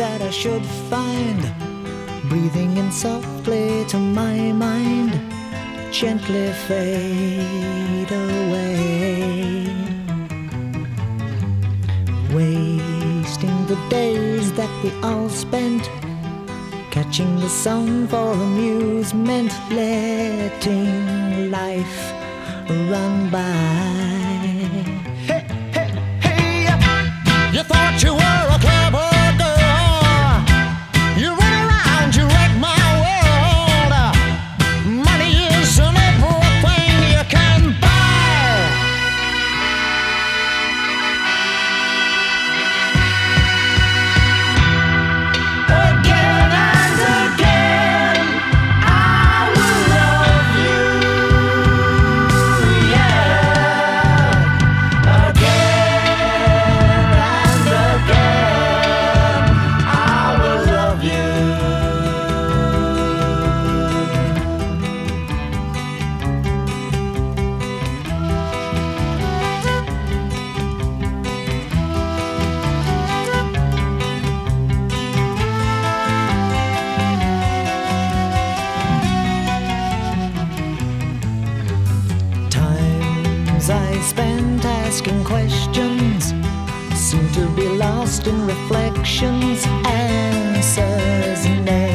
I should find, breathing in softly to my mind, gently fade away. Wasting the days that we all spent catching the sun for amusement, letting life run by. Times I spent asking questions seem to be lost in reflections. Answers never